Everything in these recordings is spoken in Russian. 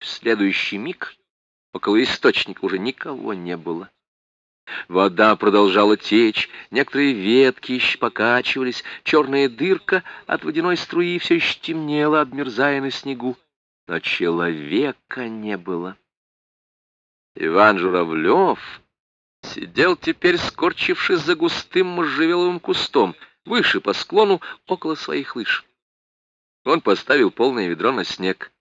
В следующий миг около источника уже никого не было. Вода продолжала течь, некоторые ветки еще покачивались, черная дырка от водяной струи все еще темнела, обмерзая на снегу, но человека не было. Иван Журавлев сидел теперь, скорчившись за густым можжевеловым кустом, выше по склону, около своих лыж. Он поставил полное ведро на снег.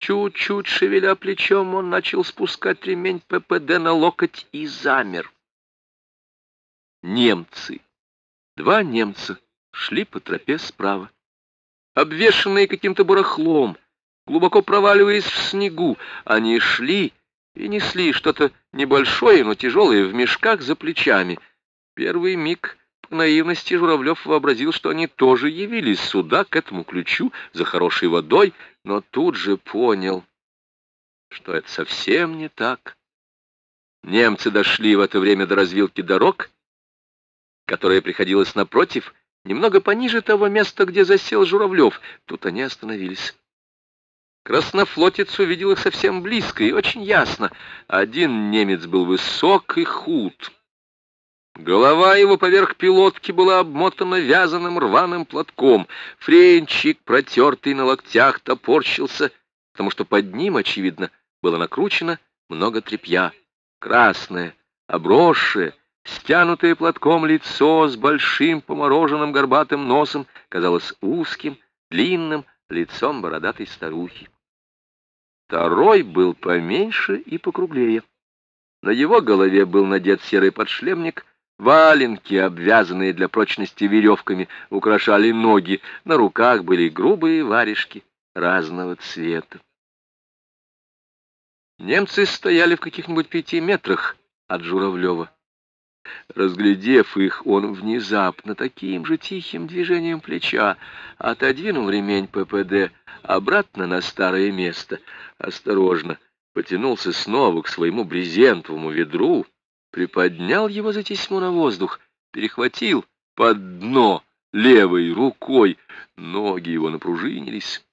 Чуть-чуть шевеля плечом, он начал спускать ремень ППД на локоть и замер. Немцы. Два немца шли по тропе справа. Обвешанные каким-то барахлом, глубоко проваливаясь в снегу, они шли и несли что-то небольшое, но тяжелое в мешках за плечами. Первый миг наивности Журавлев вообразил, что они тоже явились сюда, к этому ключу, за хорошей водой, но тут же понял, что это совсем не так. Немцы дошли в это время до развилки дорог, которая приходилась напротив, немного пониже того места, где засел Журавлев. Тут они остановились. Краснофлотец увидел их совсем близко и очень ясно. Один немец был высок и худ. Голова его поверх пилотки была обмотана вязаным рваным платком. Френчик, протертый на локтях, топорщился, потому что под ним, очевидно, было накручено много тряпья. Красное, обросшее, Стянутое платком лицо с большим помороженным горбатым носом казалось узким, длинным лицом бородатой старухи. Второй был поменьше и покруглее. На его голове был надет серый подшлемник, валенки, обвязанные для прочности веревками, украшали ноги, на руках были грубые варежки разного цвета. Немцы стояли в каких-нибудь пяти метрах от Журавлева. Разглядев их, он внезапно таким же тихим движением плеча отодвинул ремень ППД обратно на старое место, осторожно потянулся снова к своему брезентовому ведру, приподнял его за тесьму на воздух, перехватил под дно левой рукой, ноги его напружинились.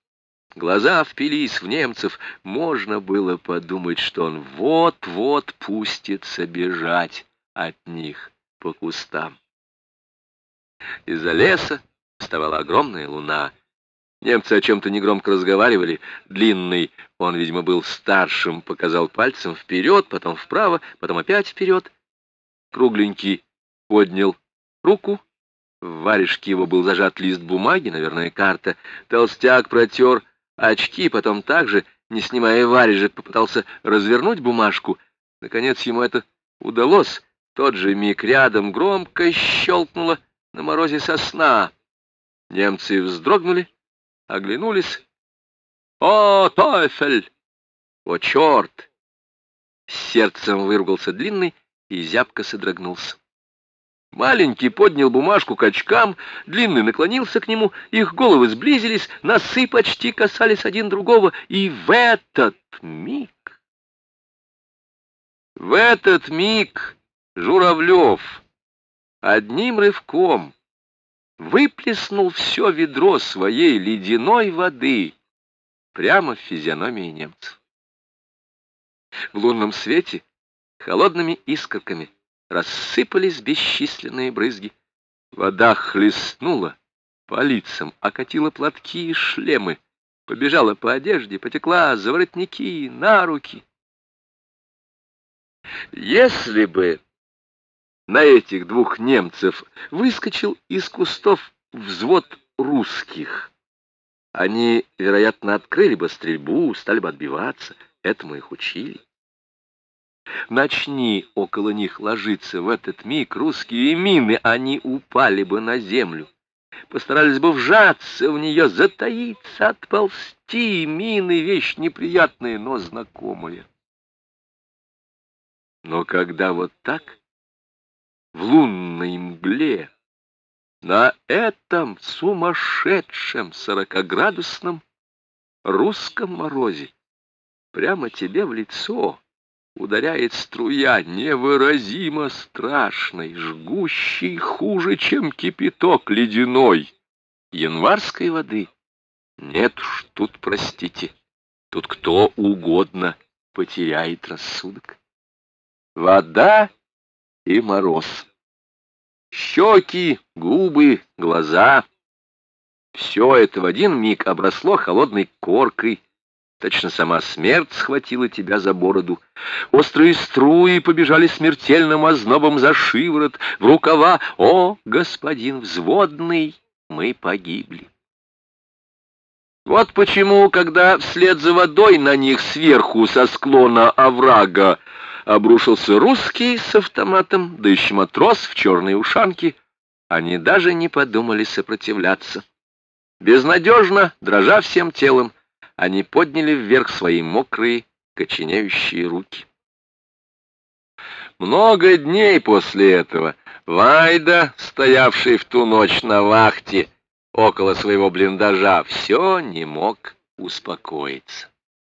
Глаза впились в немцев, можно было подумать, что он вот-вот пустится бежать от них по кустам. Из-за леса вставала огромная луна. Немцы о чем-то негромко разговаривали. Длинный, он, видимо, был старшим, показал пальцем вперед, потом вправо, потом опять вперед. Кругленький поднял руку. В варежке его был зажат лист бумаги, наверное, карта. Толстяк протер очки, потом также, не снимая варежек, попытался развернуть бумажку. Наконец ему это удалось тот же миг рядом громко щелкнуло на морозе сосна. Немцы вздрогнули, оглянулись. «О, Тойфель! О, черт!» Сердцем выругался длинный и зябко содрогнулся. Маленький поднял бумажку к очкам, длинный наклонился к нему, их головы сблизились, носы почти касались один другого, и в этот миг... В этот миг Журавлев одним рывком выплеснул все ведро своей ледяной воды прямо в физиономии немцев. В лунном свете холодными искорками рассыпались бесчисленные брызги. Вода хлестнула по лицам, окатила платки и шлемы, побежала по одежде, потекла за воротники, на руки. Если бы на этих двух немцев выскочил из кустов взвод русских. Они, вероятно, открыли бы стрельбу, стали бы отбиваться. Этому их учили. Начни около них ложиться в этот миг русские мины, они упали бы на землю. Постарались бы вжаться в нее, затаиться, отползти. Мины — вещь неприятная, но знакомая. Но когда вот так в лунной мгле, на этом сумасшедшем сорокоградусном русском морозе прямо тебе в лицо ударяет струя невыразимо страшной, жгущей хуже, чем кипяток ледяной январской воды. Нет уж тут, простите, Тут кто угодно потеряет рассудок. Вода и мороз. Щеки, губы, глаза — все это в один миг обросло холодной коркой, Точно сама смерть схватила тебя за бороду. Острые струи побежали смертельным ознобом за шиворот, в рукава. О, господин взводный, мы погибли. Вот почему, когда вслед за водой на них сверху со склона оврага обрушился русский с автоматом, да еще матрос в черной ушанке, они даже не подумали сопротивляться. Безнадежно, дрожа всем телом, они подняли вверх свои мокрые, коченеющие руки. Много дней после этого Вайда, стоявший в ту ночь на вахте около своего блиндажа, все не мог успокоиться.